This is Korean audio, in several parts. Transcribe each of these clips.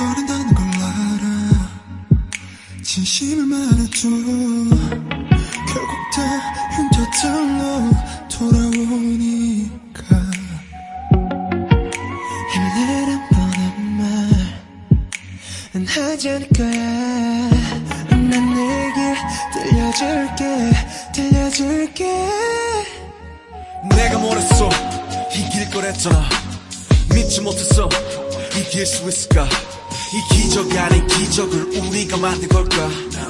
서른다는 걸 알아. 진심을 말해줘. 결국 다 흉터들로 돌아오니까. 힘내란 뻔한 말은 하지 않을 거야. 난 내게 들려줄게. 들려줄게. 내가 뭐랬어? 이길 거랬잖아. 믿지 못했어. 이길 수 있을까 이 기적 아닌 기적을 우리가 만든 걸까?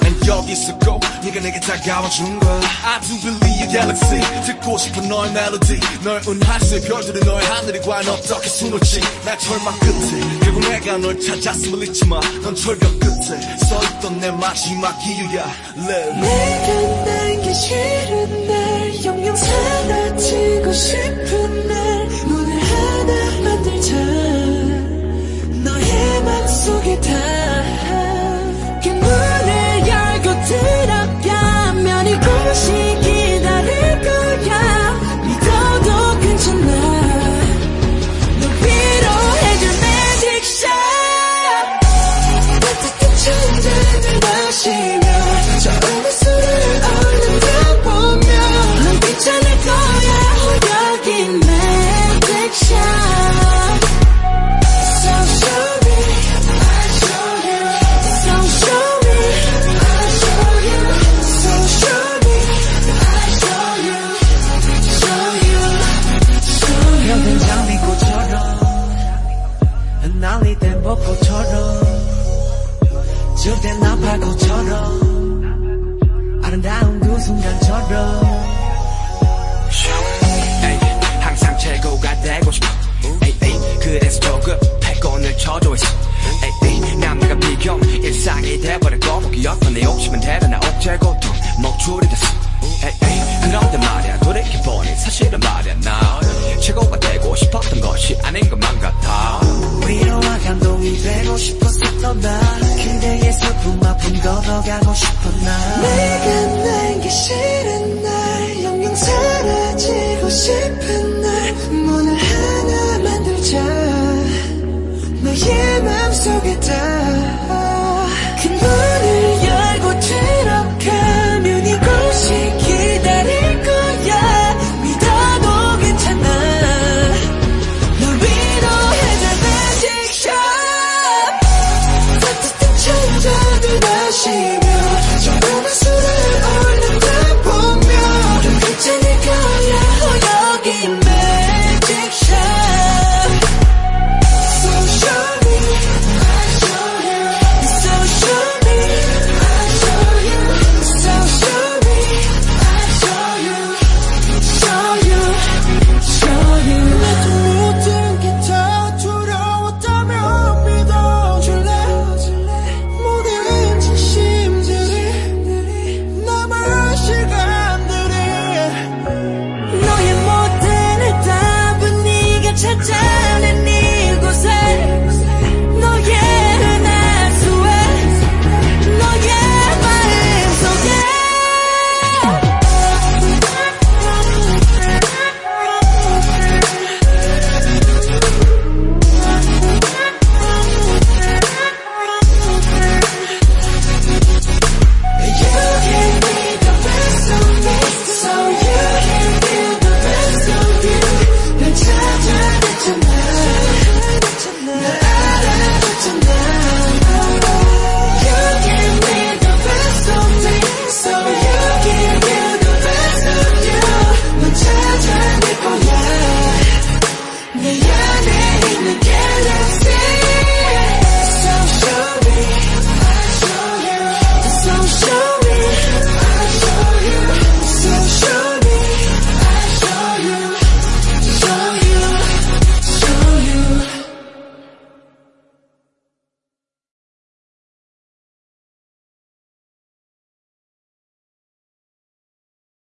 난 여기 있었고 네가 내게 다가와 준 거야 I do believe galaxy. 듣고 싶은 너의 멜로디 널 은하수의 별들은 너의 하늘이 과연 어떻게 숨을지? 날 절망 끝에. 결국 내가 널 찾았음을 잊지 마 넌 철벽 끝에 서있던 내 마지막 이유야. Live 내가 날기 싫은 날 영영 사라지고 싶은 날 따뜻한 천장 아름다운 그 순간처럼. 에이, 항상 최고가 되고 싶어. 에이, 에이, 그래서 조급해 꼰을 쳐줘 있어. 에이, 남들과 비교 일상이 돼버린 거북이었던 내 욕심은 대단한 억제 고통 목줄이 됐어. 에이, 에이, 그런데 말이야 돌이켜보니 사실은 말이야 나 최고가 되고 싶었던 것이 아닌 것만 같아. 위로와 감동이 되고 싶었었던 나. 그대의 슬픔 아픔 걷어가고 내가